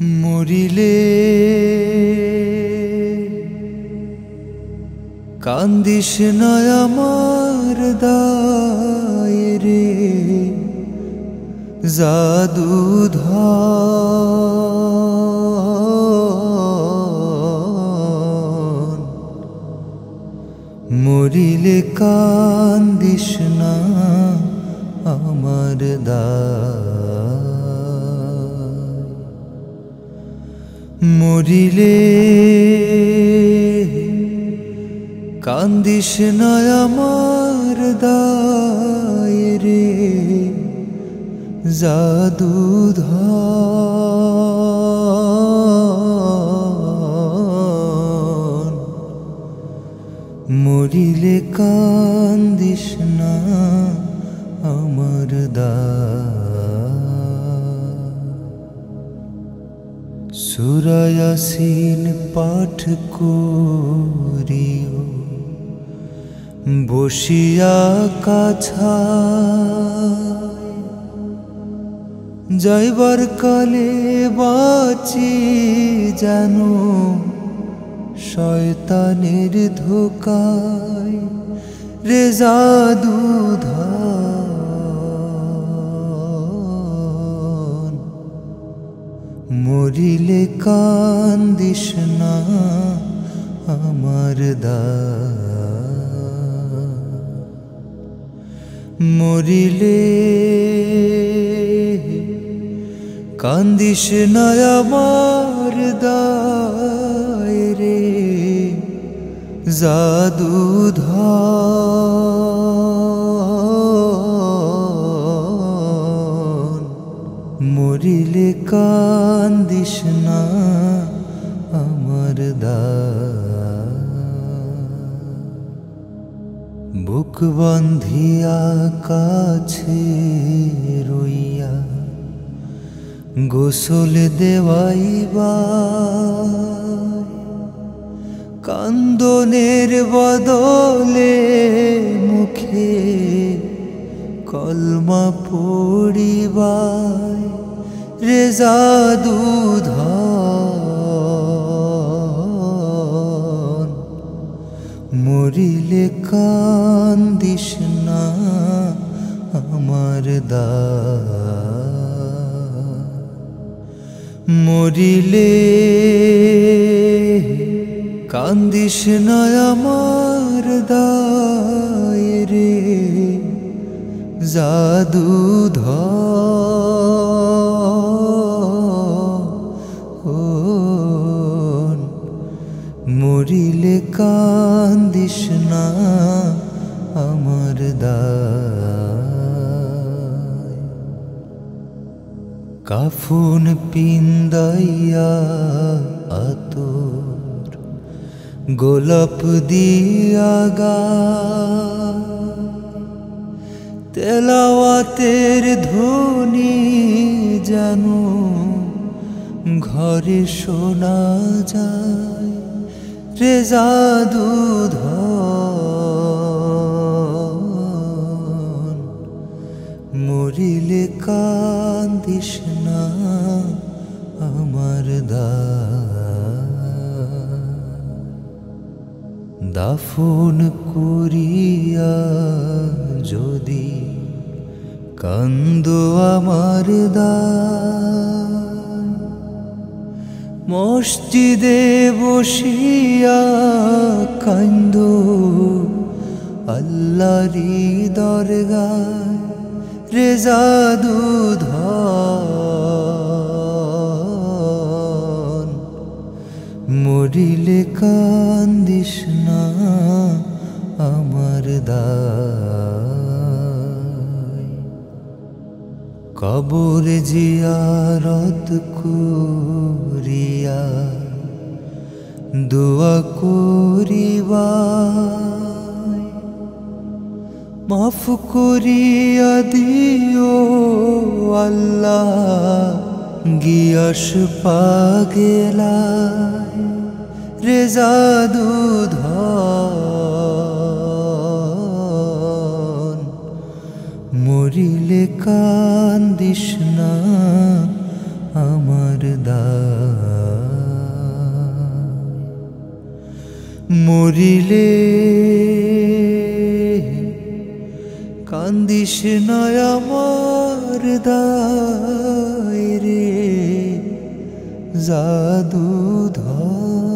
মরিলে। কান্দিস নয় আমার দায় রে জাদুধন মরিলে কান্দিস না আমার দায়। মরিলে। কান্দিস আমার দায় রে জাদুধন সুরায়াসিন পাঠ করিও। বসিয়া কাছা যাইবার কালে বাঁচি জানো শয়তানের ধোকায় রে জাদুধন মরিলে কান্দিস না আমার দা। মরিলে কান্দিস না আমার দায় রে জাদুধন মরিলে কান্দিস না আমার বুক বন্ধিয়া কাছে রইয়া গোসল দেওয়াইবা। কান্দনের বদলে মুখে কলমা পড়িবাই। রেজা দুধন মরিলে কান্দিস না আমার দা মরিলে কান্দিস না আমার দায় রে জাদুধ মরিলে কান্দিস না আমার কাফুন পিন্দাইয়া আতর, গোলাপ দিয়া গা তেলাওয়াতের ধ্বনি জানো ঘরে শোনা যায়। রে জাদুধন মরিলে কান্দিস না আমার দাফন করিয়া যদি কান্দ আমার দা মসজিদে বসিয়া কান্দ আল্লাহরি দরগায় রেজা দুধন মরিলে কান্দিস না আমার দায়। কবর জিয়ারত করিয়া দোয়া করিবা মাফ করিয়া দিও আল্লাহ, গিয়াস পাগেলায় রেজা দুধন মরিলে কান্দিস না আমার দায় মরিলে। কান্দিস নয় আমার দায় রে জাদুধর